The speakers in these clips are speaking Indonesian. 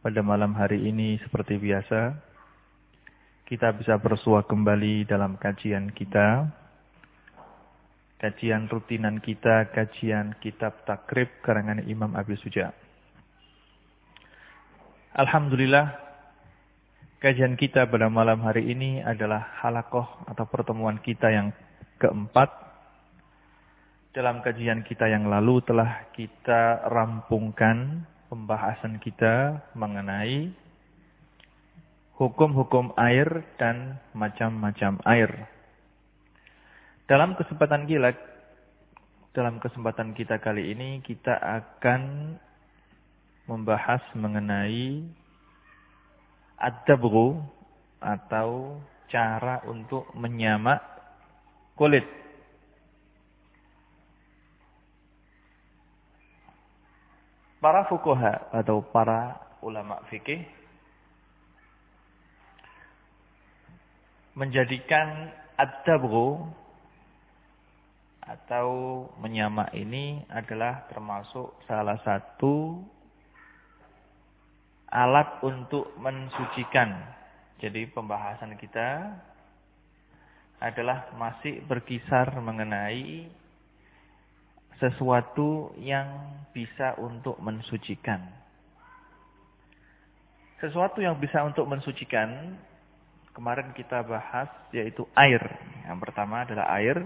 pada malam hari ini seperti biasa, kita bisa bersua kembali dalam kajian kita. Kajian rutinan kita, kajian kitab takrib karangan Imam Abi Suja. Alhamdulillah, kajian kita pada malam hari ini adalah halakoh atau pertemuan kita yang keempat. Dalam kajian kita yang lalu telah kita rampungkan pembahasan kita mengenai hukum-hukum air dan macam-macam air. Dalam kesempatan kita, dalam kesempatan kita kali ini kita akan membahas mengenai ad-dabghu atau cara untuk menyamak kulit para fukoha atau para ulama fikih menjadikan ad-dabghu atau menyamak ini adalah termasuk salah satu alat untuk mensucikan. Jadi pembahasan kita adalah masih berkisar mengenai sesuatu yang bisa untuk mensucikan. Sesuatu yang bisa untuk mensucikan, kemarin kita bahas yaitu air. Yang pertama adalah air.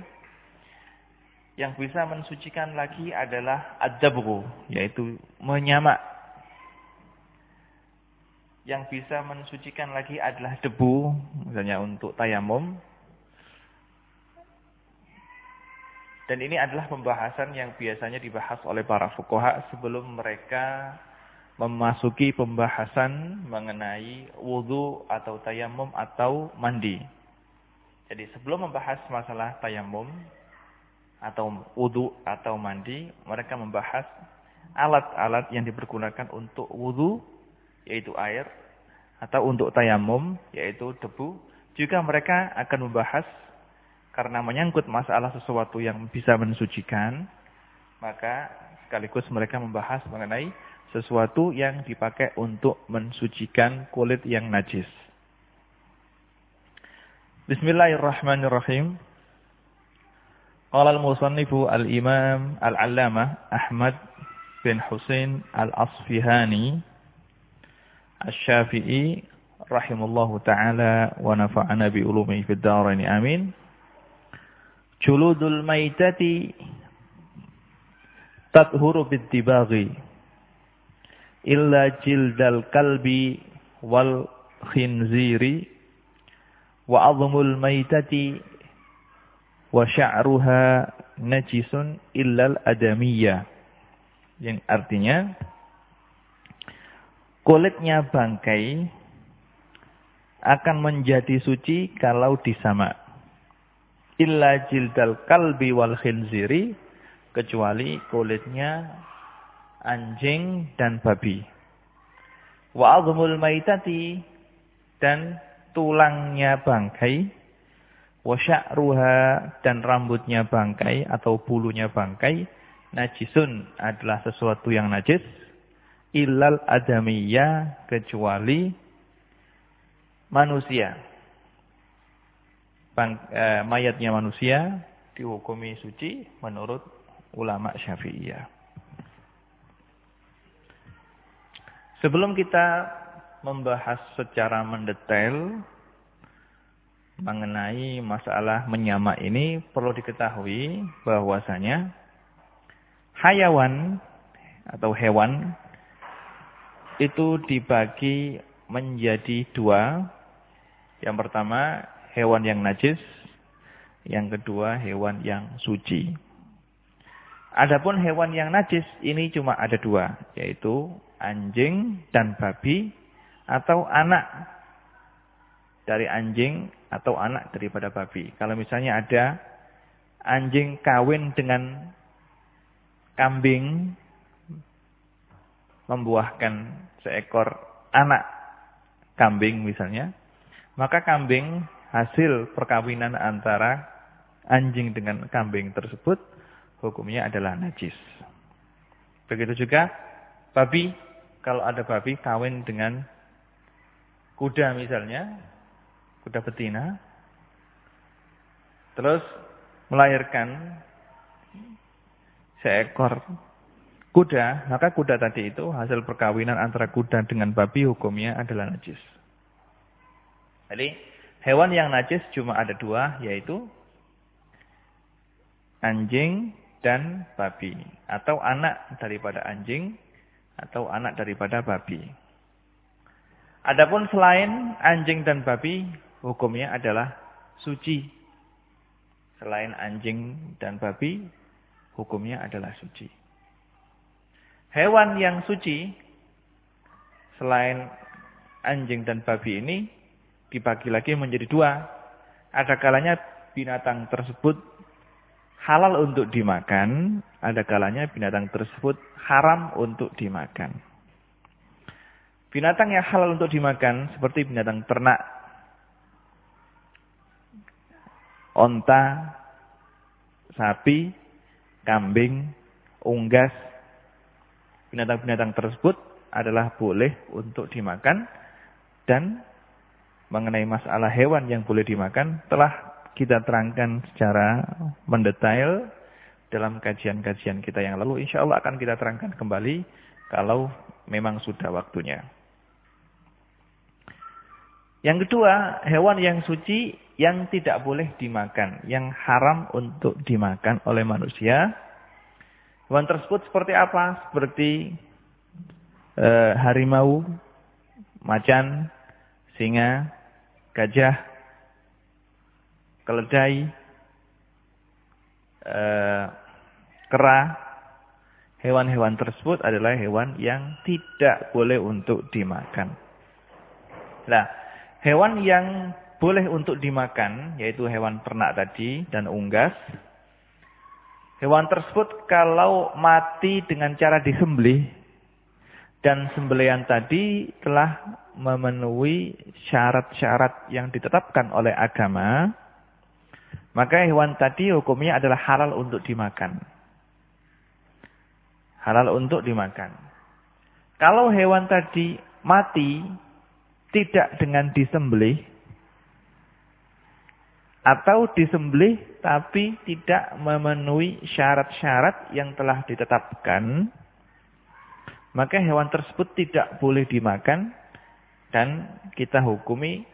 Yang bisa mensucikan lagi adalah adabru, yaitu menyamak. Yang bisa mensucikan lagi adalah debu, misalnya untuk tayamum. Dan ini adalah pembahasan yang biasanya dibahas oleh para fukoha sebelum mereka memasuki pembahasan mengenai wudhu atau tayamum atau mandi. Jadi sebelum membahas masalah tayamum atau wudhu atau mandi, mereka membahas alat-alat yang dipergunakan untuk wudhu, yaitu air, atau untuk tayamum, yaitu debu. Juga mereka akan membahas karena menyangkut masalah sesuatu yang bisa mensucikan, maka sekaligus mereka membahas mengenai sesuatu yang dipakai untuk mensucikan kulit yang najis. Bismillahirrahmanirrahim. Qala al-musannifu al-imam al-allamah Ahmad bin Husain al-Asfihani Asy-Syafi'i rahimallahu taala wa nafa'ana bi ulumihi fid dharain amin. Juludul maitati tathuru bittibaghi illa jildal kalbi wal khinziri wa azmul maitati wa sya'ruha najisun illal adamiyah yang artinya kulitnya bangkai akan menjadi suci kalau disamak illa jildal kalbi wal khinziri kecuali kulitnya anjing dan babi. Wa azmul maitati dan tulangnya bangkai. Wa sya'ruha dan rambutnya bangkai atau bulunya bangkai. Najisun adalah sesuatu yang najis. Illal adamiyah kecuali manusia mayatnya manusia dihukumi suci menurut ulama Syafi'iyah. Sebelum kita membahas secara mendetail mengenai masalah menyamak ini perlu diketahui bahwasanya hayawan atau hewan itu dibagi menjadi dua. Yang pertama hewan yang najis, yang kedua hewan yang suci. Adapun hewan yang najis ini cuma ada dua, yaitu anjing dan babi atau anak dari anjing atau anak daripada babi. Kalau misalnya ada anjing kawin dengan kambing membuahkan seekor anak kambing misalnya, maka kambing hasil perkawinan antara anjing dengan kambing tersebut hukumnya adalah najis. Begitu juga babi, kalau ada babi kawin dengan kuda misalnya, kuda betina, terus melahirkan seekor kuda, maka kuda tadi itu hasil perkawinan antara kuda dengan babi hukumnya adalah najis. Jadi hewan yang najis cuma ada dua, yaitu anjing dan babi. Atau anak daripada anjing atau anak daripada babi. Adapun selain anjing dan babi, hukumnya adalah suci. Selain anjing dan babi, hukumnya adalah suci. Hewan yang suci, selain anjing dan babi ini, dibagi lagi menjadi dua. Ada kalanya binatang tersebut halal untuk dimakan, ada kalanya binatang tersebut haram untuk dimakan. Binatang yang halal untuk dimakan seperti binatang ternak, onta, sapi, kambing, unggas. Binatang-binatang tersebut adalah boleh untuk dimakan dan mengenai masalah hewan yang boleh dimakan telah kita terangkan secara mendetail dalam kajian-kajian kita yang lalu. Insya Allah akan kita terangkan kembali kalau memang sudah waktunya. Yang kedua, hewan yang suci yang tidak boleh dimakan, yang haram untuk dimakan oleh manusia. Hewan tersebut seperti apa? Seperti e, harimau, macan, singa, gajah, keledai, e, kera. Hewan-hewan tersebut adalah hewan yang tidak boleh untuk dimakan. Nah, Hewan yang boleh untuk dimakan, yaitu hewan ternak tadi dan unggas. Hewan tersebut kalau mati dengan cara disembelih, dan sembelian tadi telah memenuhi syarat-syarat yang ditetapkan oleh agama, maka hewan tadi hukumnya adalah halal untuk dimakan. Halal untuk dimakan. Kalau hewan tadi mati tidak dengan disembelih atau disembelih tapi tidak memenuhi syarat-syarat yang telah ditetapkan, maka hewan tersebut tidak boleh dimakan dan kita hukumi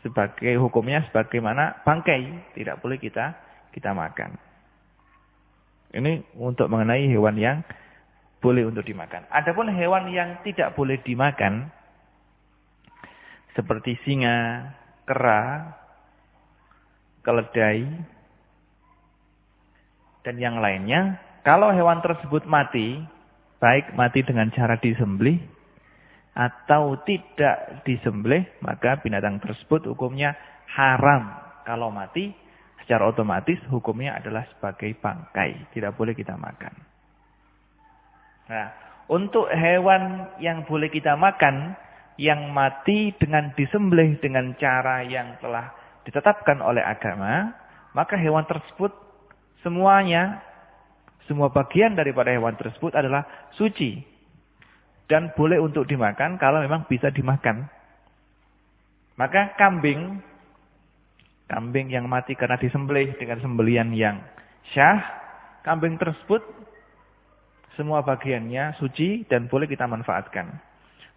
sebagai hukumnya sebagaimana bangkai, tidak boleh kita kita makan. Ini untuk mengenai hewan yang boleh untuk dimakan. Adapun hewan yang tidak boleh dimakan, seperti singa, kera, keledai, dan yang lainnya, kalau hewan tersebut mati, baik mati dengan cara disembelih atau tidak disembelih, maka binatang tersebut hukumnya haram. Kalau mati, secara otomatis hukumnya adalah sebagai bangkai, tidak boleh kita makan. Nah, untuk hewan yang boleh kita makan, yang mati dengan disembelih dengan cara yang telah ditetapkan oleh agama, maka hewan tersebut semuanya, semua bagian daripada hewan tersebut adalah suci. Dan boleh untuk dimakan kalau memang bisa dimakan. Maka kambing, kambing yang mati karena disembelih dengan sembelian yang syah, kambing tersebut semua bagiannya suci dan boleh kita manfaatkan.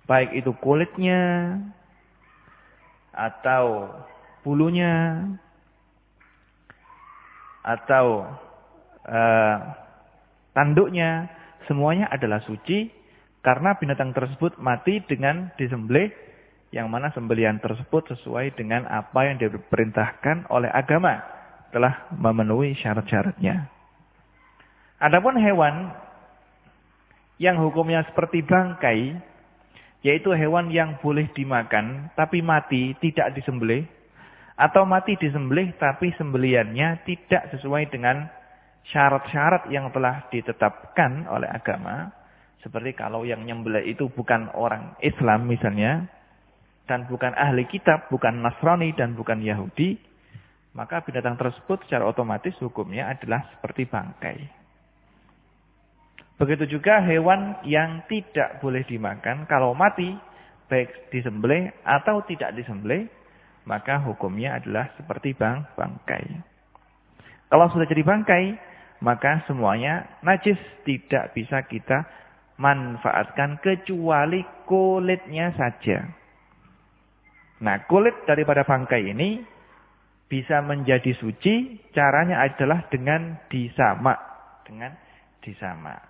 Baik itu kulitnya atau bulunya atau uh, tanduknya semuanya adalah suci karena binatang tersebut mati dengan disembelih yang mana sembelian tersebut sesuai dengan apa yang diperintahkan oleh agama telah memenuhi syarat-syaratnya. Adapun hewan yang hukumnya seperti bangkai, yaitu hewan yang boleh dimakan tapi mati tidak disembelih, atau mati disembelih tapi sembeliannya tidak sesuai dengan syarat-syarat yang telah ditetapkan oleh agama, seperti kalau yang nyembelih itu bukan orang Islam misalnya, dan bukan ahli kitab, bukan Nasrani dan bukan Yahudi, maka binatang tersebut secara otomatis hukumnya adalah seperti bangkai. Begitu juga hewan yang tidak boleh dimakan kalau mati baik disembelih atau tidak disembelih maka hukumnya adalah seperti bang bangkai. Kalau sudah jadi bangkai maka semuanya najis tidak bisa kita manfaatkan kecuali kulitnya saja. Nah, kulit daripada bangkai ini bisa menjadi suci, caranya adalah dengan disamak, dengan disamak.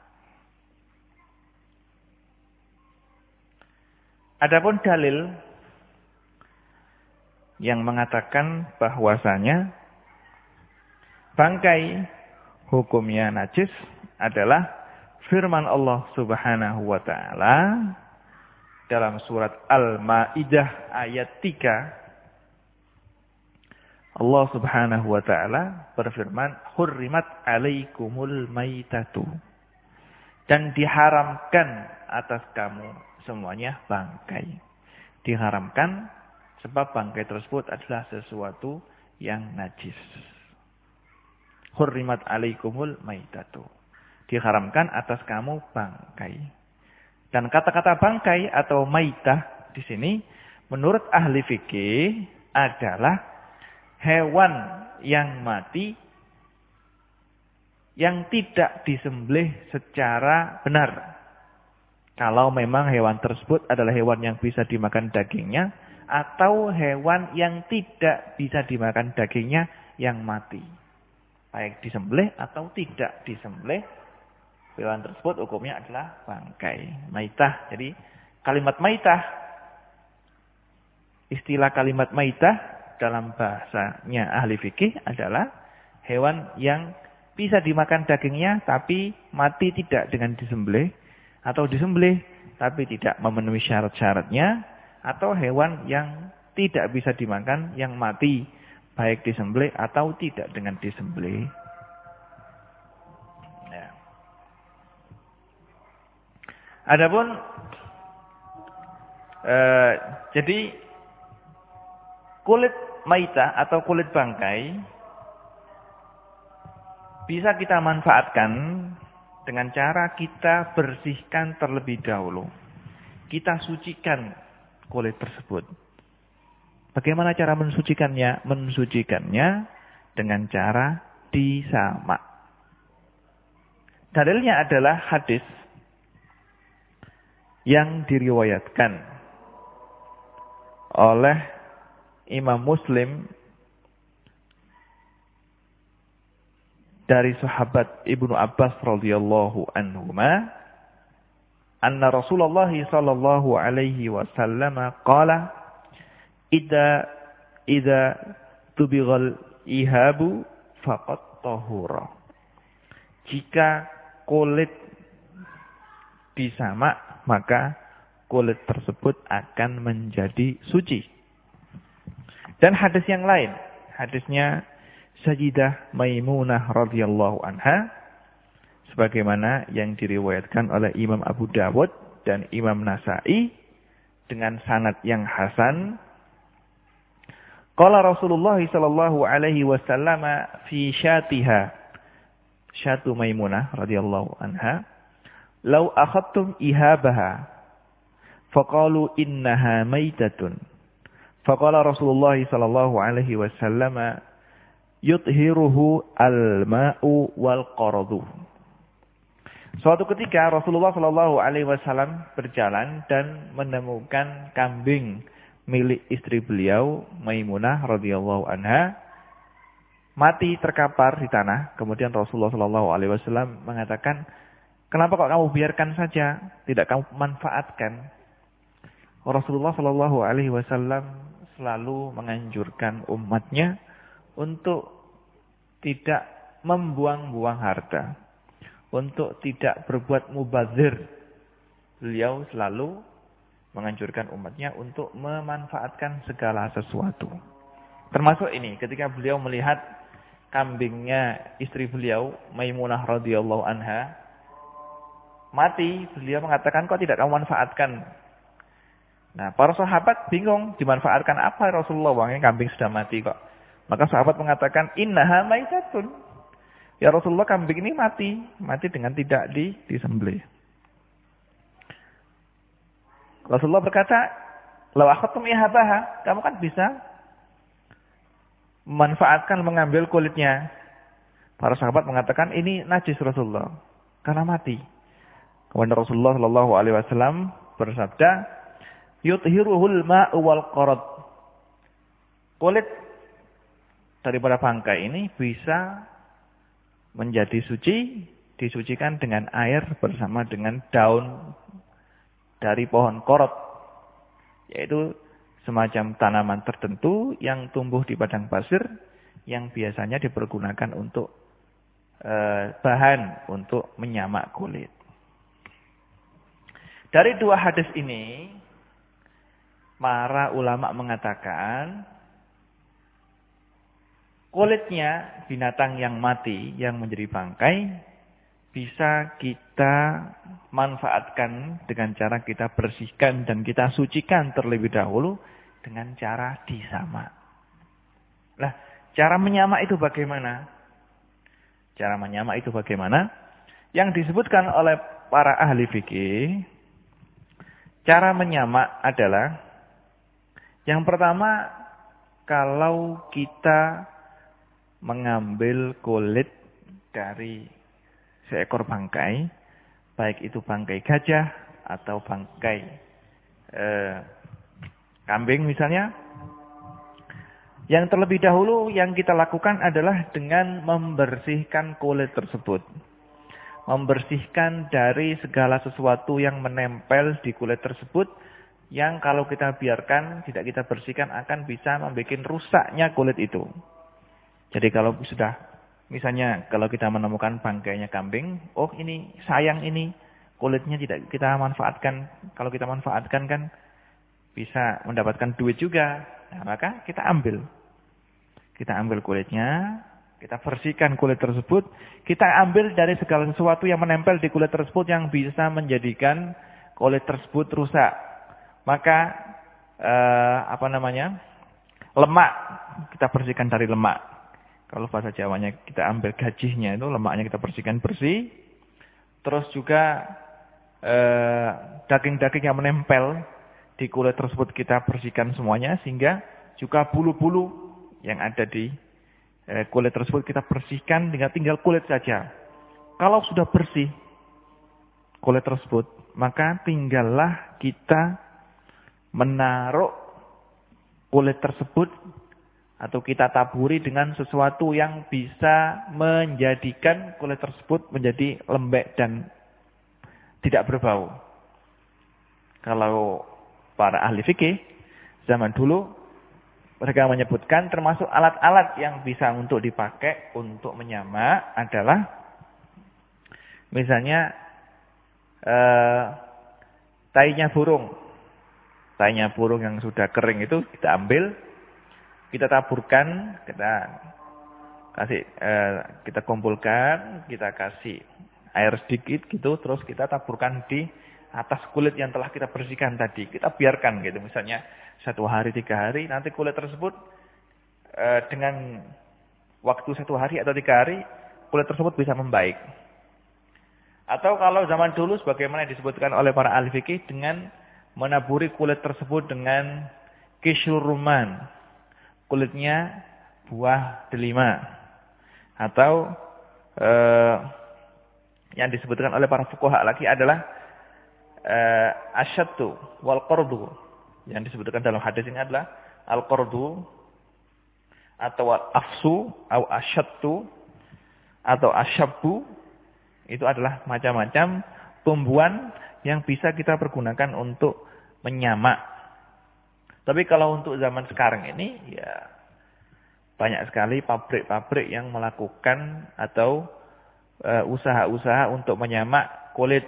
Adapun dalil yang mengatakan bahwasanya bangkai hukumnya najis adalah firman Allah Subhanahu wa taala dalam surat Al-Maidah ayat 3 Allah Subhanahu wa taala berfirman hurrimat alaikumul maitatu dan diharamkan atas kamu semuanya bangkai. Diharamkan sebab bangkai tersebut adalah sesuatu yang najis. Hurrimat alaikumul maitatu. Diharamkan atas kamu bangkai. Dan kata-kata bangkai atau maitah di sini menurut ahli fikih adalah hewan yang mati yang tidak disembelih secara benar. Kalau memang hewan tersebut adalah hewan yang bisa dimakan dagingnya. Atau hewan yang tidak bisa dimakan dagingnya yang mati. Baik disembelih atau tidak disembelih. Hewan tersebut hukumnya adalah bangkai. Maitah. Jadi kalimat maitah. Istilah kalimat maitah dalam bahasanya ahli fikih adalah hewan yang bisa dimakan dagingnya tapi mati tidak dengan disembelih atau disembelih tapi tidak memenuhi syarat-syaratnya atau hewan yang tidak bisa dimakan yang mati baik disembelih atau tidak dengan disembelih. Ya. Adapun eh, jadi kulit maita atau kulit bangkai bisa kita manfaatkan dengan cara kita bersihkan terlebih dahulu. Kita sucikan kulit tersebut. Bagaimana cara mensucikannya? Mensucikannya dengan cara disamak. Dalilnya adalah hadis yang diriwayatkan oleh Imam Muslim dari sahabat Ibnu Abbas radhiyallahu anhuma anna Rasulullah sallallahu alaihi wasallam qala idza idza tubighal ihabu faqad tahura. Jika kulit disamak maka kulit tersebut akan menjadi suci. Dan hadis yang lain hadisnya Sajidah Maimunah radhiyallahu anha sebagaimana yang diriwayatkan oleh Imam Abu Dawud dan Imam Nasai dengan sanad yang hasan Qala Rasulullah sallallahu alaihi wasallam fi syatiha. Syatu Maimunah radhiyallahu anha. Law akhadtum ihabaha faqalu innaha maitatun faqala Rasulullah sallallahu alaihi wasallam yuthiruhu al-ma'u wal qaradu. Suatu ketika Rasulullah Shallallahu Alaihi Wasallam berjalan dan menemukan kambing milik istri beliau Maimunah radhiyallahu anha mati terkapar di tanah. Kemudian Rasulullah Shallallahu Alaihi Wasallam mengatakan, kenapa kok kamu biarkan saja, tidak kamu manfaatkan? Rasulullah Shallallahu Alaihi Wasallam selalu menganjurkan umatnya untuk tidak membuang-buang harta, untuk tidak berbuat mubazir beliau selalu menganjurkan umatnya untuk memanfaatkan segala sesuatu. Termasuk ini, ketika beliau melihat kambingnya istri beliau, Maimunah radhiyallahu anha, mati, beliau mengatakan, kok tidak kamu manfaatkan? Nah, para sahabat bingung, dimanfaatkan apa Rasulullah? Wangnya kambing sudah mati kok. Maka sahabat mengatakan, innaha maitatun. Ya Rasulullah, kambing ini mati. Mati dengan tidak di, disembelih. Rasulullah berkata, "Lau akhadtum ihabaha, kamu kan bisa memanfaatkan mengambil kulitnya." Para sahabat mengatakan, "Ini najis Rasulullah karena mati." Kemudian Rasulullah Shallallahu alaihi wasallam bersabda, "Yuthiruhul ma'u wal qarad." Kulit daripada bangkai ini bisa menjadi suci, disucikan dengan air bersama dengan daun dari pohon korot. Yaitu semacam tanaman tertentu yang tumbuh di padang pasir yang biasanya dipergunakan untuk eh, bahan untuk menyamak kulit. Dari dua hadis ini, para ulama mengatakan kulitnya binatang yang mati, yang menjadi bangkai, bisa kita manfaatkan dengan cara kita bersihkan dan kita sucikan terlebih dahulu dengan cara disama. Nah, cara menyamak itu bagaimana? Cara menyamak itu bagaimana? Yang disebutkan oleh para ahli fikih, cara menyamak adalah yang pertama kalau kita mengambil kulit dari seekor bangkai, baik itu bangkai gajah atau bangkai eh, kambing misalnya. Yang terlebih dahulu yang kita lakukan adalah dengan membersihkan kulit tersebut. Membersihkan dari segala sesuatu yang menempel di kulit tersebut yang kalau kita biarkan, tidak kita bersihkan akan bisa membuat rusaknya kulit itu. Jadi kalau sudah Misalnya kalau kita menemukan bangkainya kambing, oh ini sayang ini, kulitnya tidak kita manfaatkan. Kalau kita manfaatkan kan bisa mendapatkan duit juga. Nah, maka kita ambil. Kita ambil kulitnya, kita bersihkan kulit tersebut, kita ambil dari segala sesuatu yang menempel di kulit tersebut yang bisa menjadikan kulit tersebut rusak. Maka eh, apa namanya? lemak kita bersihkan dari lemak. Kalau bahasa Jawanya kita ambil gajihnya itu lemaknya kita bersihkan bersih. Terus juga eh, daging-daging eh, yang menempel di kulit tersebut kita bersihkan semuanya sehingga juga bulu-bulu yang ada di eh, kulit tersebut kita bersihkan dengan tinggal kulit saja. Kalau sudah bersih kulit tersebut, maka tinggallah kita menaruh kulit tersebut atau kita taburi dengan sesuatu yang bisa menjadikan kulit tersebut menjadi lembek dan tidak berbau. Kalau para ahli fikih zaman dulu mereka menyebutkan termasuk alat-alat yang bisa untuk dipakai untuk menyamak adalah misalnya eh, tainya burung. Tainya burung yang sudah kering itu kita ambil kita taburkan, kita kasih eh, kita kumpulkan, kita kasih air sedikit gitu, terus kita taburkan di atas kulit yang telah kita bersihkan tadi. Kita biarkan gitu, misalnya satu hari, tiga hari, nanti kulit tersebut eh, dengan waktu satu hari atau tiga hari, kulit tersebut bisa membaik. Atau kalau zaman dulu sebagaimana disebutkan oleh para ahli fikih dengan menaburi kulit tersebut dengan kisyuruman kulitnya buah delima. Atau eh, yang disebutkan oleh para fuqaha lagi adalah eh, asyattu wal qardu. Yang disebutkan dalam hadis ini adalah al qardu atau afsu atau asyattu atau asyabu itu adalah macam-macam tumbuhan yang bisa kita pergunakan untuk menyamak tapi kalau untuk zaman sekarang ini ya banyak sekali pabrik-pabrik yang melakukan atau eh, usaha-usaha untuk menyamak kulit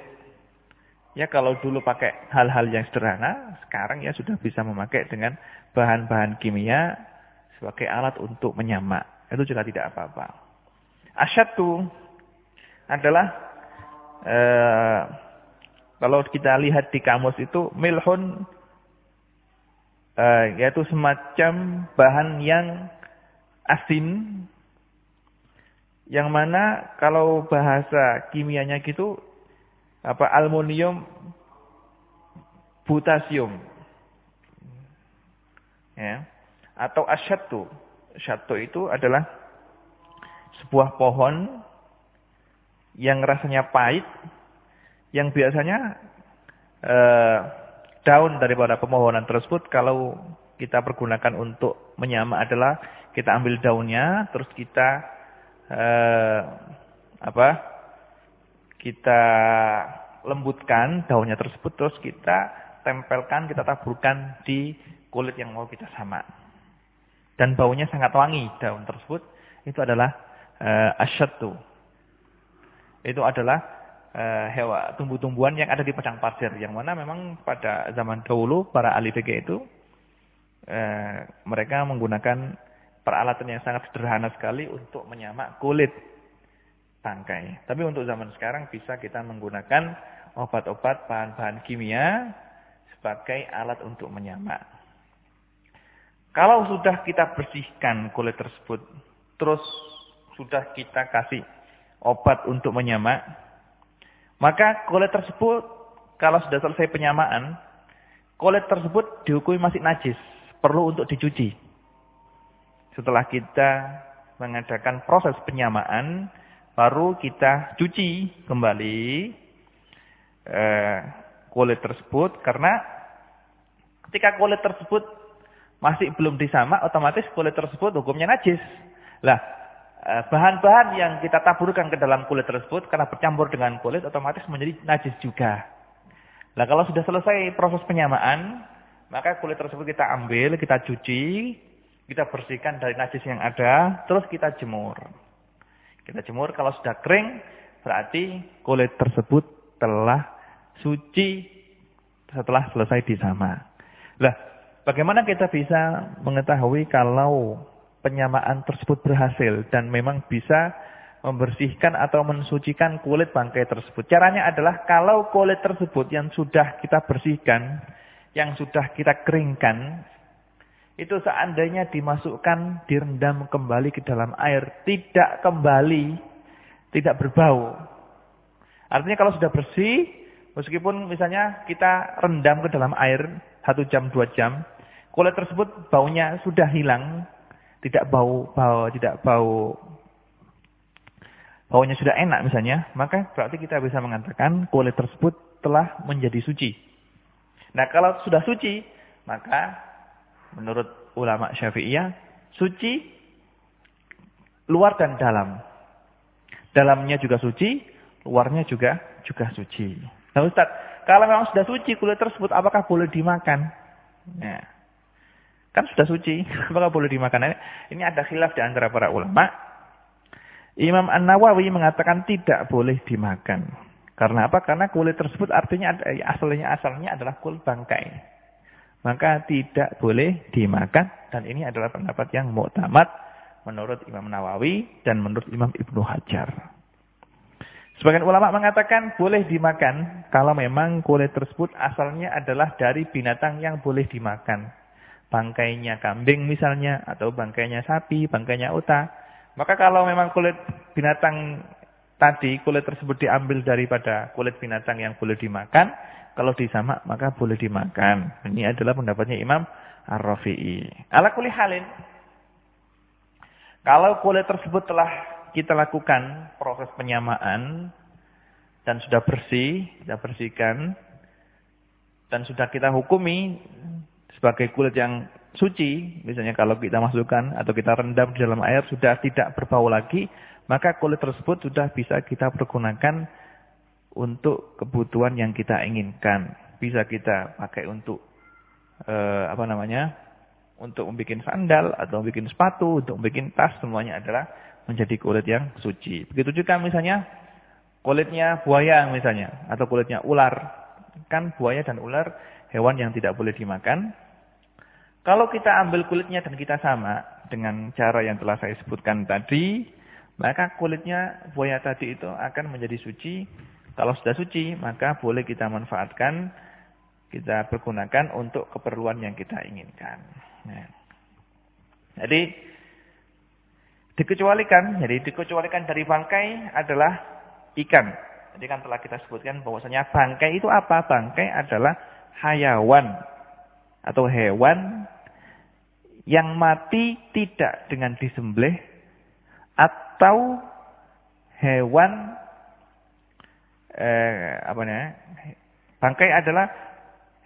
Ya kalau dulu pakai hal-hal yang sederhana, sekarang ya sudah bisa memakai dengan bahan-bahan kimia sebagai alat untuk menyamak. Itu juga tidak apa-apa. Asyatu adalah eh, kalau kita lihat di kamus itu milhun eh, yaitu semacam bahan yang asin yang mana kalau bahasa kimianya gitu apa aluminium butasium ya. Atau asyatu asyatu itu adalah sebuah pohon yang rasanya pahit yang biasanya eh, daun daripada pemohonan tersebut kalau kita pergunakan untuk menyamak adalah kita ambil daunnya terus kita eh, apa kita lembutkan daunnya tersebut terus kita tempelkan, kita taburkan di kulit yang mau kita sama. Dan baunya sangat wangi daun tersebut. Itu adalah uh, asyatu. Itu adalah uh, hewa tumbuh-tumbuhan yang ada di padang pasir yang mana memang pada zaman dahulu para ahli fikih itu uh, mereka menggunakan peralatan yang sangat sederhana sekali untuk menyamak kulit tangkai. Tapi untuk zaman sekarang bisa kita menggunakan obat-obat bahan-bahan kimia sebagai alat untuk menyamak. Kalau sudah kita bersihkan kulit tersebut, terus sudah kita kasih obat untuk menyamak, maka kulit tersebut kalau sudah selesai penyamaan, kulit tersebut dihukumi masih najis, perlu untuk dicuci. Setelah kita mengadakan proses penyamaan, baru kita cuci kembali eh, kulit tersebut karena ketika kulit tersebut masih belum disamak otomatis kulit tersebut hukumnya najis. Lah, bahan-bahan yang kita taburkan ke dalam kulit tersebut karena bercampur dengan kulit otomatis menjadi najis juga. Lah kalau sudah selesai proses penyamaan, maka kulit tersebut kita ambil, kita cuci, kita bersihkan dari najis yang ada, terus kita jemur. Kita jemur kalau sudah kering berarti kulit tersebut telah suci setelah selesai disama. Lah, bagaimana kita bisa mengetahui kalau penyamaan tersebut berhasil dan memang bisa membersihkan atau mensucikan kulit bangkai tersebut. Caranya adalah kalau kulit tersebut yang sudah kita bersihkan, yang sudah kita keringkan, itu seandainya dimasukkan, direndam kembali ke dalam air, tidak kembali, tidak berbau. Artinya kalau sudah bersih, meskipun misalnya kita rendam ke dalam air, satu jam, dua jam, kulit tersebut baunya sudah hilang, tidak bau, bau, tidak bau, baunya sudah enak misalnya, maka berarti kita bisa mengatakan kulit tersebut telah menjadi suci. Nah kalau sudah suci, maka menurut ulama Syafi'iyah, suci luar dan dalam. Dalamnya juga suci, luarnya juga juga suci. Nah Ustaz, kalau memang sudah suci kulit tersebut apakah boleh dimakan? Ya. Kan sudah suci, apakah boleh dimakan? Ini ada khilaf di antara para ulama. Imam An-Nawawi mengatakan tidak boleh dimakan. Karena apa? Karena kulit tersebut artinya asalnya asalnya adalah kulit bangkai maka tidak boleh dimakan dan ini adalah pendapat yang muktamad menurut Imam Nawawi dan menurut Imam Ibnu Hajar. Sebagian ulama mengatakan boleh dimakan kalau memang kulit tersebut asalnya adalah dari binatang yang boleh dimakan. Bangkainya kambing misalnya atau bangkainya sapi, bangkainya uta. Maka kalau memang kulit binatang tadi kulit tersebut diambil daripada kulit binatang yang boleh dimakan, kalau disamak maka boleh dimakan. Ini adalah pendapatnya Imam Ar-Rafi'i. Ala kulli halin. Kalau kulit tersebut telah kita lakukan proses penyamaan dan sudah bersih, kita bersihkan dan sudah kita hukumi sebagai kulit yang suci, misalnya kalau kita masukkan atau kita rendam di dalam air sudah tidak berbau lagi, maka kulit tersebut sudah bisa kita pergunakan untuk kebutuhan yang kita inginkan. Bisa kita pakai untuk eh, apa namanya? Untuk membuat sandal atau membuat sepatu, untuk membuat tas semuanya adalah menjadi kulit yang suci. Begitu juga misalnya kulitnya buaya misalnya atau kulitnya ular. Kan buaya dan ular hewan yang tidak boleh dimakan. Kalau kita ambil kulitnya dan kita sama dengan cara yang telah saya sebutkan tadi, maka kulitnya buaya tadi itu akan menjadi suci. Kalau sudah suci, maka boleh kita manfaatkan, kita pergunakan untuk keperluan yang kita inginkan. Nah. Jadi, dikecualikan, jadi dikecualikan dari bangkai adalah ikan. Jadi kan telah kita sebutkan bahwasanya bangkai itu apa? Bangkai adalah hayawan atau hewan yang mati tidak dengan disembelih atau hewan eh, apa namanya? Bangkai adalah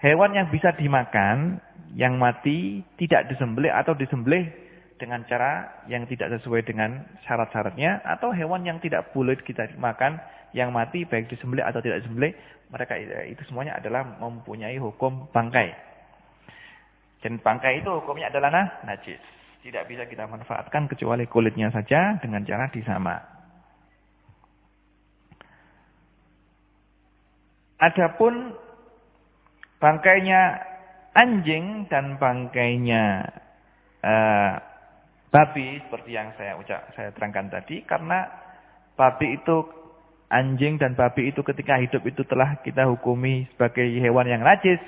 hewan yang bisa dimakan yang mati tidak disembelih atau disembelih dengan cara yang tidak sesuai dengan syarat-syaratnya atau hewan yang tidak boleh kita makan yang mati baik disembelih atau tidak disembelih mereka itu semuanya adalah mempunyai hukum bangkai. Dan bangkai itu hukumnya adalah nah, najis. Tidak bisa kita manfaatkan kecuali kulitnya saja dengan cara disama. Adapun bangkainya anjing dan bangkainya uh, babi seperti yang saya ucap saya terangkan tadi karena babi itu anjing dan babi itu ketika hidup itu telah kita hukumi sebagai hewan yang najis,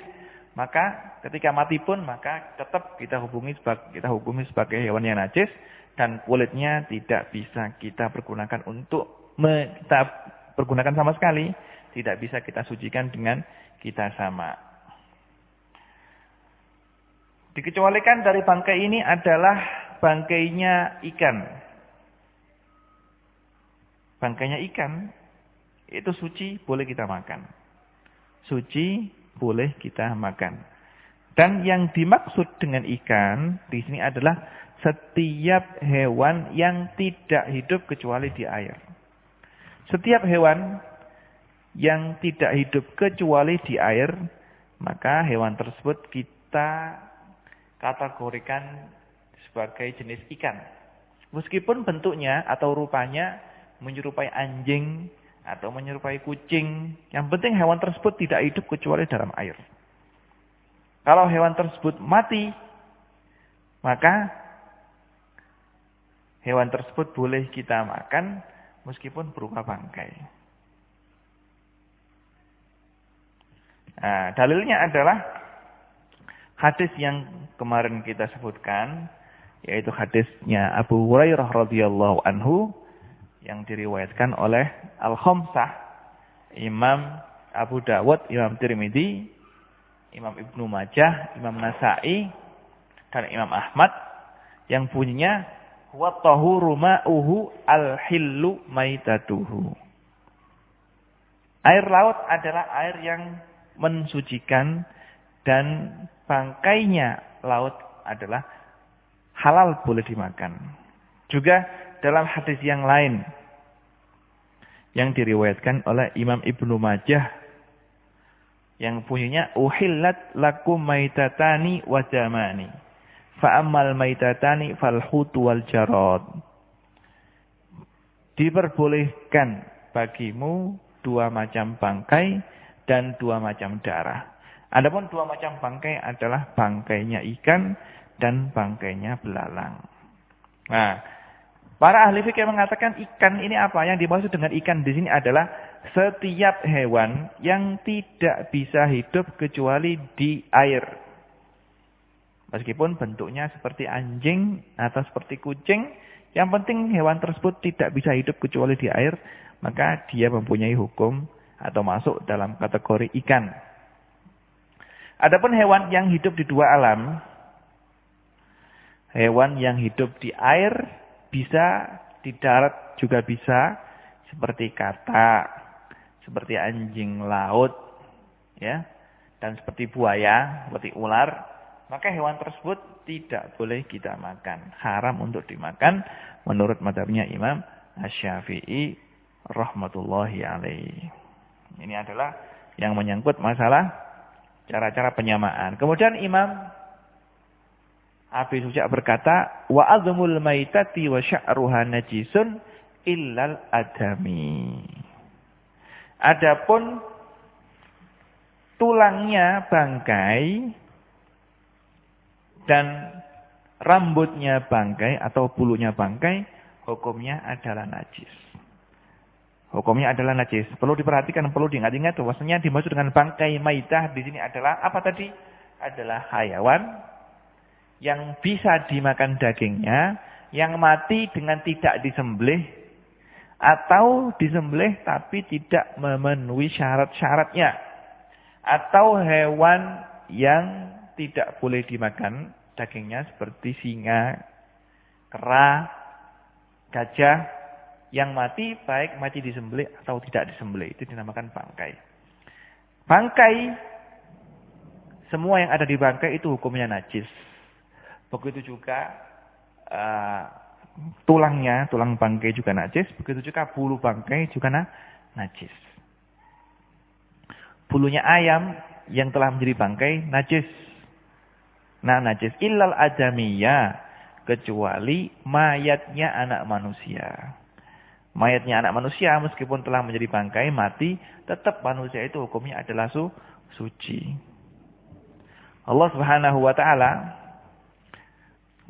maka ketika mati pun maka tetap kita hubungi sebagai kita hukumi sebagai hewan yang najis dan kulitnya tidak bisa kita pergunakan untuk kita pergunakan sama sekali, tidak bisa kita sucikan dengan kita sama. Dikecualikan dari bangkai ini adalah bangkainya ikan. Bangkainya ikan itu suci, boleh kita makan. Suci, boleh kita makan. Dan yang dimaksud dengan ikan di sini adalah setiap hewan yang tidak hidup kecuali di air. Setiap hewan yang tidak hidup kecuali di air, maka hewan tersebut kita kategorikan sebagai jenis ikan. Meskipun bentuknya atau rupanya menyerupai anjing, atau menyerupai kucing. Yang penting hewan tersebut tidak hidup kecuali dalam air. Kalau hewan tersebut mati, maka hewan tersebut boleh kita makan meskipun berupa bangkai. Nah, dalilnya adalah hadis yang kemarin kita sebutkan, yaitu hadisnya Abu Hurairah radhiyallahu anhu yang diriwayatkan oleh Al-Khamsah, Imam Abu Dawud, Imam Tirmidzi, Imam Ibnu Majah, Imam Nasai, dan Imam Ahmad yang bunyinya wa tahuru ma'uhu al-hillu maitatuhu. Air laut adalah air yang mensucikan dan bangkainya laut adalah halal boleh dimakan. Juga dalam hadis yang lain yang diriwayatkan oleh Imam Ibnu Majah yang punyanya uhillat lakum maitatani wa jamani fa ammal maitatani fal hutu wal jarad. Diperbolehkan bagimu dua macam bangkai dan dua macam darah. Adapun dua macam bangkai adalah bangkainya ikan dan bangkainya belalang. Nah Para ahli fikih mengatakan ikan ini apa? Yang dimaksud dengan ikan di sini adalah setiap hewan yang tidak bisa hidup kecuali di air. Meskipun bentuknya seperti anjing atau seperti kucing, yang penting hewan tersebut tidak bisa hidup kecuali di air, maka dia mempunyai hukum atau masuk dalam kategori ikan. Adapun hewan yang hidup di dua alam, hewan yang hidup di air bisa di darat juga bisa seperti kata, seperti anjing laut, ya, dan seperti buaya, seperti ular, maka hewan tersebut tidak boleh kita makan. Haram untuk dimakan menurut madhabnya Imam Asy-Syafi'i rahmatullahi alaihi. Ini adalah yang menyangkut masalah cara-cara penyamaan. Kemudian Imam Abi Suja berkata, wa azmul maitati wa sya'ruha najisun illal adami. Adapun tulangnya bangkai dan rambutnya bangkai atau bulunya bangkai, hukumnya adalah najis. Hukumnya adalah najis. Perlu diperhatikan, perlu diingat-ingat bahwasanya dimaksud dengan bangkai maitah di sini adalah apa tadi? Adalah hayawan yang bisa dimakan dagingnya, yang mati dengan tidak disembelih atau disembelih tapi tidak memenuhi syarat-syaratnya atau hewan yang tidak boleh dimakan dagingnya seperti singa, kera, gajah yang mati baik mati disembelih atau tidak disembelih itu dinamakan bangkai. Bangkai semua yang ada di bangkai itu hukumnya najis. Begitu juga uh, tulangnya, tulang bangkai juga najis, begitu juga bulu bangkai juga na najis bulunya ayam yang telah menjadi bangkai najis. Nah, najis illal adamiyah kecuali mayatnya anak manusia. Mayatnya anak manusia meskipun telah menjadi bangkai mati, tetap manusia itu hukumnya adalah su suci. Allah Subhanahu wa taala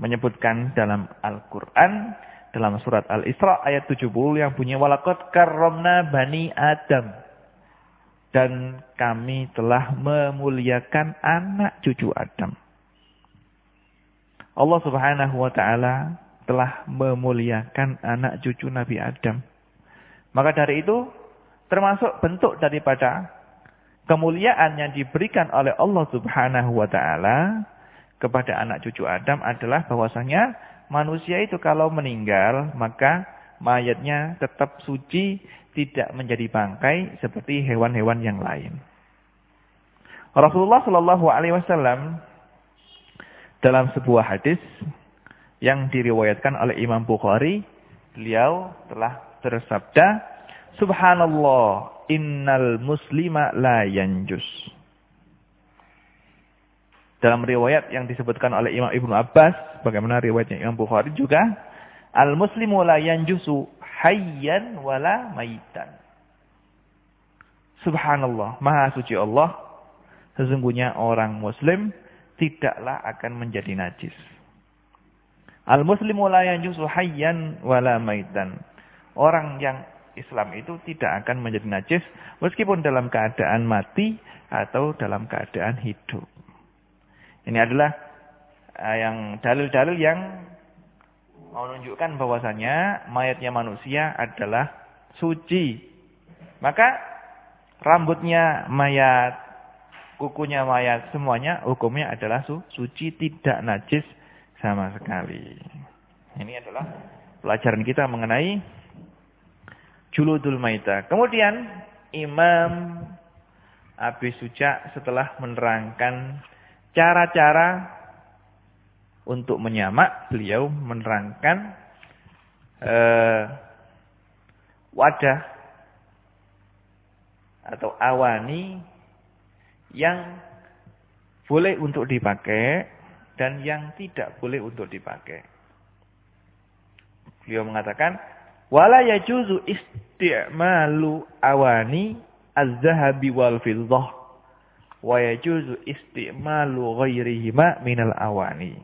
menyebutkan dalam Al-Qur'an dalam surat Al-Isra ayat 70 yang bunyi walaqad karramna bani Adam dan kami telah memuliakan anak cucu Adam. Allah Subhanahu wa taala telah memuliakan anak cucu Nabi Adam. Maka dari itu termasuk bentuk daripada kemuliaan yang diberikan oleh Allah Subhanahu wa taala kepada anak cucu Adam adalah bahwasanya manusia itu kalau meninggal maka mayatnya tetap suci tidak menjadi bangkai seperti hewan-hewan yang lain. Rasulullah Shallallahu Alaihi Wasallam dalam sebuah hadis yang diriwayatkan oleh Imam Bukhari, beliau telah bersabda, Subhanallah, innal muslima la yanjus. Dalam riwayat yang disebutkan oleh Imam Ibnu Abbas, bagaimana riwayatnya Imam Bukhari juga, al-muslimu la yanjusu hayyan wala maitan. Subhanallah, maha suci Allah. Sesungguhnya orang muslim tidaklah akan menjadi najis. Al-muslimu la yanjusu hayyan wala maitan. Orang yang Islam itu tidak akan menjadi najis meskipun dalam keadaan mati atau dalam keadaan hidup. Ini adalah eh, yang dalil-dalil yang menunjukkan bahwasanya mayatnya manusia adalah suci. Maka rambutnya mayat, kukunya mayat, semuanya hukumnya adalah su suci, tidak najis sama sekali. Ini adalah pelajaran kita mengenai juludul maita. Kemudian Imam Abi Suja setelah menerangkan cara-cara untuk menyamak, beliau menerangkan eh, wadah atau awani yang boleh untuk dipakai dan yang tidak boleh untuk dipakai. Beliau mengatakan, wala yajuzu isti'malu awani az-zahabi wal fiddah wa yajuzu isti'malu ghairihima minal awani.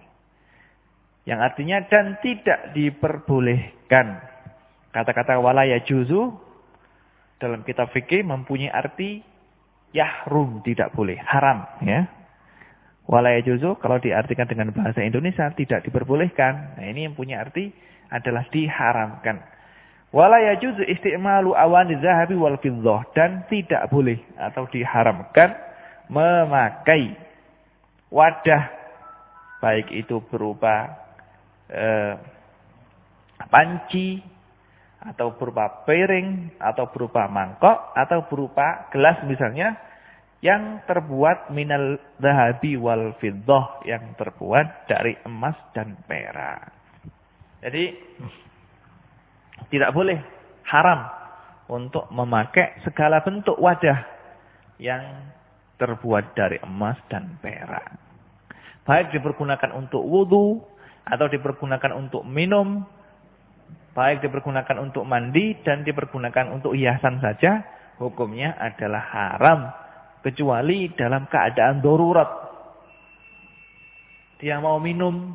Yang artinya dan tidak diperbolehkan. Kata-kata walaya juzu dalam kitab fikih mempunyai arti yahrum tidak boleh, haram ya. Walaya juzu kalau diartikan dengan bahasa Indonesia tidak diperbolehkan. Nah, ini yang punya arti adalah diharamkan. Walaya juzu isti'malu awan zahabi wal fiddah dan tidak boleh atau diharamkan memakai wadah baik itu berupa eh, panci atau berupa piring atau berupa mangkok atau berupa gelas misalnya yang terbuat minal dahabi wal fiddah yang terbuat dari emas dan perak. Jadi tidak boleh haram untuk memakai segala bentuk wadah yang terbuat dari emas dan perak. Baik dipergunakan untuk wudhu, atau dipergunakan untuk minum, baik dipergunakan untuk mandi dan dipergunakan untuk hiasan saja, hukumnya adalah haram kecuali dalam keadaan darurat. Dia mau minum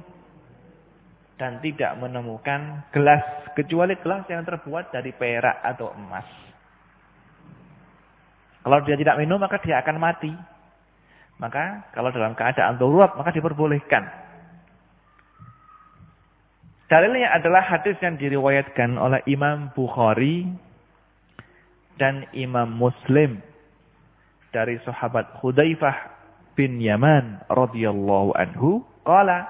dan tidak menemukan gelas kecuali gelas yang terbuat dari perak atau emas. Kalau dia tidak minum maka dia akan mati. Maka kalau dalam keadaan darurat maka diperbolehkan. Dalilnya adalah hadis yang diriwayatkan oleh Imam Bukhari dan Imam Muslim dari sahabat Hudzaifah bin Yaman radhiyallahu anhu qala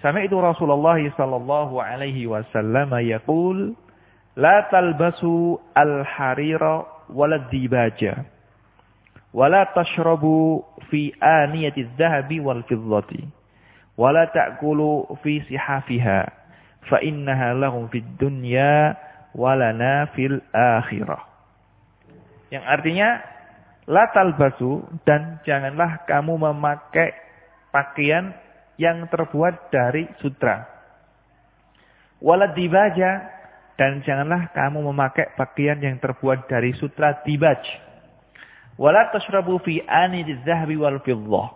Sami'tu Rasulullah sallallahu alaihi wasallam yaqul la talbasu al-harira wala dibaja wala tashrabu fi aniyati adh-dhahabi wal fiddati wala ta'kulu fi sihafiha fa innaha lahum fid dunya walana fil akhirah yang artinya la talbasu dan janganlah kamu memakai pakaian yang terbuat dari sutra. Walad dibaja dan janganlah kamu memakai pakaian yang terbuat dari sutra dibaj. Wala tashrabu fi anidz wal fiddah.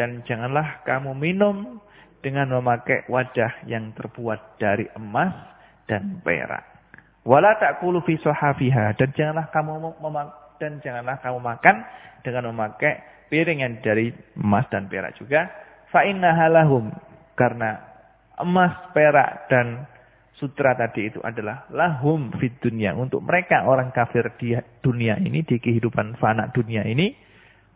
Dan janganlah kamu minum dengan memakai wadah yang terbuat dari emas dan perak. Wala ta'kulu fi sahafiha dan janganlah kamu dan janganlah kamu makan dengan memakai piring yang dari emas dan perak juga Fa'innahalahum. Karena emas, perak, dan sutra tadi itu adalah lahum fit dunia. Untuk mereka orang kafir di dunia ini, di kehidupan fana dunia ini.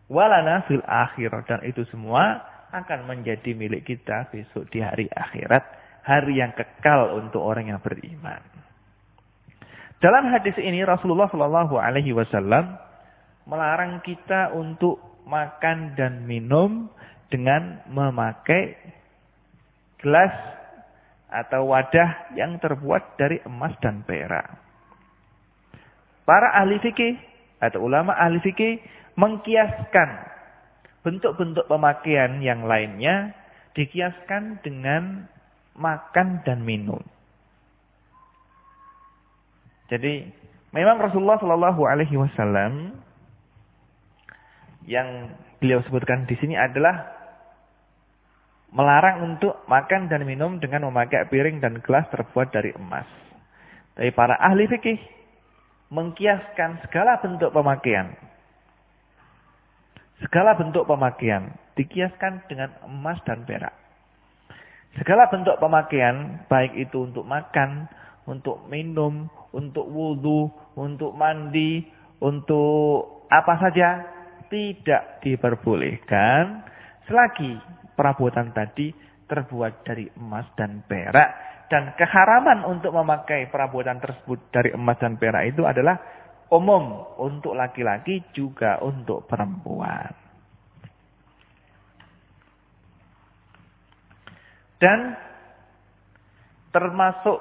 Walana fil akhir. Dan itu semua akan menjadi milik kita besok di hari akhirat. Hari yang kekal untuk orang yang beriman. Dalam hadis ini Rasulullah Shallallahu Alaihi Wasallam melarang kita untuk makan dan minum dengan memakai gelas atau wadah yang terbuat dari emas dan perak. Para ahli fikih atau ulama ahli fikih mengkiaskan bentuk-bentuk pemakaian yang lainnya dikiaskan dengan makan dan minum. Jadi memang Rasulullah Shallallahu Alaihi Wasallam yang beliau sebutkan di sini adalah melarang untuk makan dan minum dengan memakai piring dan gelas terbuat dari emas. Tapi para ahli fikih mengkiaskan segala bentuk pemakaian. Segala bentuk pemakaian dikiaskan dengan emas dan perak. Segala bentuk pemakaian, baik itu untuk makan, untuk minum, untuk wudhu, untuk mandi, untuk apa saja, tidak diperbolehkan selagi perabotan tadi terbuat dari emas dan perak. Dan keharaman untuk memakai perabotan tersebut dari emas dan perak itu adalah umum untuk laki-laki juga untuk perempuan. Dan termasuk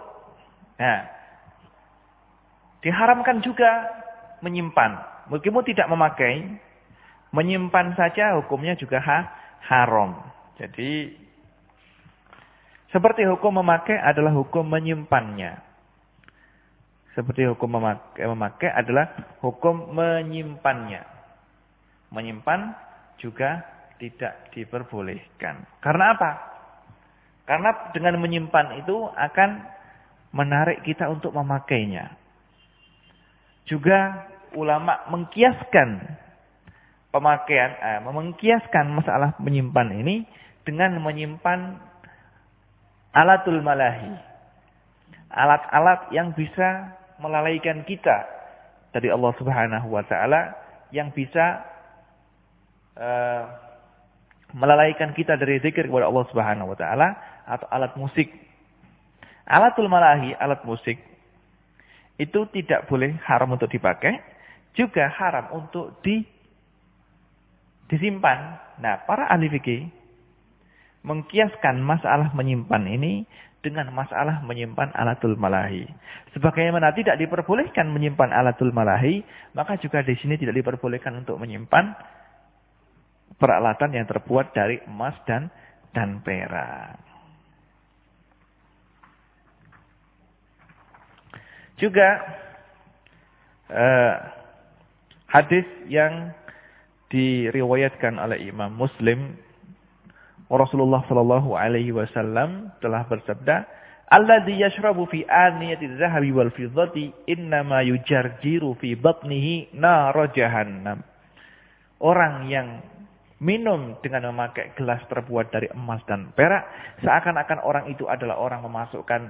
nah, diharamkan juga menyimpan. Meskipun tidak memakai, menyimpan saja hukumnya juga ha, haram. Jadi seperti hukum memakai adalah hukum menyimpannya. Seperti hukum memakai, memakai adalah hukum menyimpannya. Menyimpan juga tidak diperbolehkan. Karena apa? Karena dengan menyimpan itu akan menarik kita untuk memakainya. Juga ulama mengkiaskan pemakaian, eh, mengkiaskan masalah menyimpan ini dengan menyimpan alatul malahi. Alat-alat yang bisa melalaikan kita dari Allah Subhanahu wa taala yang bisa uh, melalaikan kita dari zikir kepada Allah Subhanahu wa taala atau alat musik. Alatul malahi, alat musik itu tidak boleh haram untuk dipakai, juga haram untuk di disimpan. Nah, para ahli fikih mengkiaskan masalah menyimpan ini dengan masalah menyimpan alatul malahi. Sebagaimana tidak diperbolehkan menyimpan alatul malahi, maka juga di sini tidak diperbolehkan untuk menyimpan peralatan yang terbuat dari emas dan dan perak. Juga eh, hadis yang diriwayatkan oleh Imam Muslim Rasulullah sallallahu alaihi wasallam telah bersabda Alladhi yashrabu fi aniyati dhahabi wal fiddati innama yujarjiru fi batnihi nara jahannam. Orang yang minum dengan memakai gelas terbuat dari emas dan perak, seakan-akan orang itu adalah orang memasukkan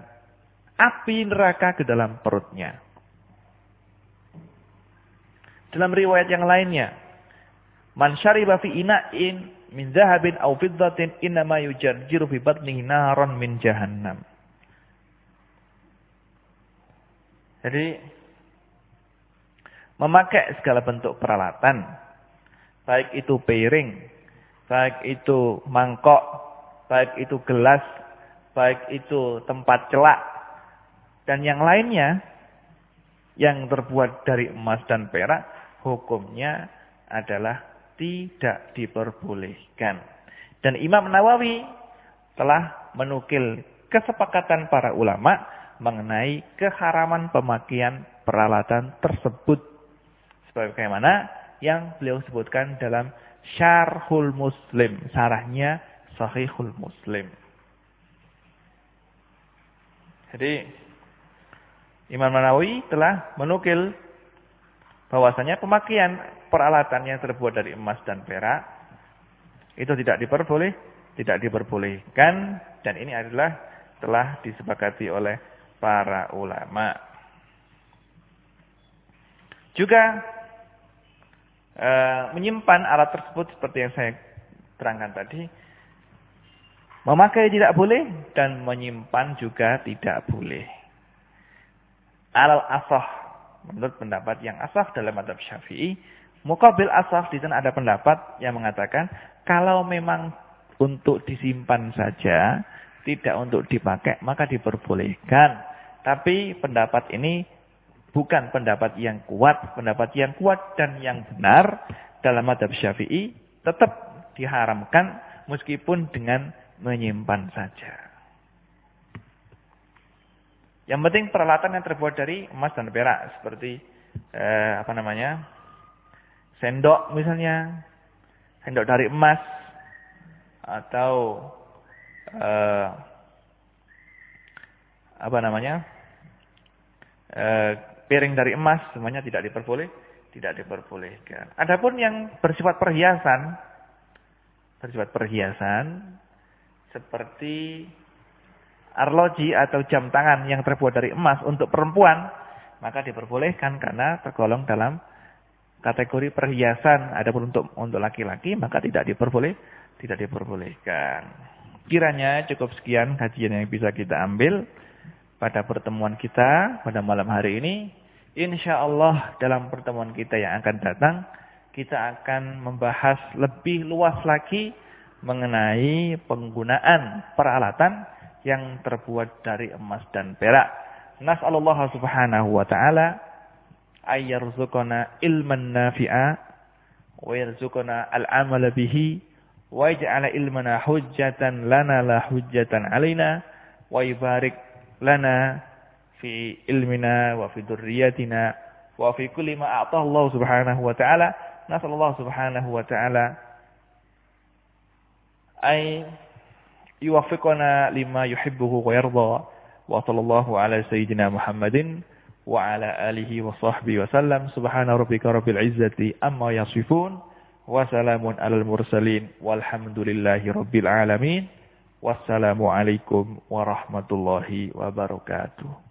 api neraka ke dalam perutnya. Dalam riwayat yang lainnya, man syariba fi ina'in min zahabin aw fiddatin innama yujarjiru fi batnihi naran min jahannam. Jadi memakai segala bentuk peralatan, baik itu piring, baik itu mangkok, baik itu gelas, baik itu tempat celak, dan yang lainnya yang terbuat dari emas dan perak, hukumnya adalah tidak diperbolehkan. Dan Imam Nawawi telah menukil kesepakatan para ulama mengenai keharaman pemakaian peralatan tersebut. Sebagaimana yang beliau sebutkan dalam Syarhul Muslim, sarahnya Sahihul Muslim. Jadi Imam Nawawi telah menukil bahwasanya pemakaian peralatan yang terbuat dari emas dan perak itu tidak diperboleh, tidak diperbolehkan dan ini adalah telah disepakati oleh para ulama. Juga e, menyimpan alat tersebut seperti yang saya terangkan tadi. Memakai tidak boleh dan menyimpan juga tidak boleh. Alal asah menurut pendapat yang asah dalam madhab syafi'i. Mukabil asah di sana ada pendapat yang mengatakan kalau memang untuk disimpan saja tidak untuk dipakai, maka diperbolehkan. Tapi pendapat ini bukan pendapat yang kuat. Pendapat yang kuat dan yang benar dalam madhab syafi'i tetap diharamkan meskipun dengan menyimpan saja. Yang penting peralatan yang terbuat dari emas dan perak seperti eh, apa namanya sendok misalnya, sendok dari emas atau uh, apa namanya uh, piring dari emas semuanya tidak diperboleh tidak diperbolehkan. Adapun yang bersifat perhiasan bersifat perhiasan seperti arloji atau jam tangan yang terbuat dari emas untuk perempuan maka diperbolehkan karena tergolong dalam kategori perhiasan. Adapun untuk untuk laki-laki maka tidak diperboleh tidak diperbolehkan. Kiranya cukup sekian kajian yang bisa kita ambil pada pertemuan kita pada malam hari ini. Insya Allah dalam pertemuan kita yang akan datang, kita akan membahas lebih luas lagi mengenai penggunaan peralatan yang terbuat dari emas dan perak. Nas'alullah subhanahu wa ta'ala ayyarzuqana ilman nafi'a wa yarzuqana al-amala bihi waj'ala ilmana hujjatan lana la hujjatan alaina wa yubarik lana fi ilmina wa fi dzurriyyatina wa fi kulli ma a'tahu Allah subhanahu wa ta'ala nasallallahu subhanahu wa ta'ala ay yuwaffiqana lima yuhibbuhu wa yarda wa sallallahu ala sayyidina Muhammadin wa ala alihi wa sahbihi wa sallam subhana rabbika rabbil izzati amma yasifun Wassalamun alal mursalin walhamdulillahi rabbil alamin. Wassalamualaikum warahmatullahi wabarakatuh.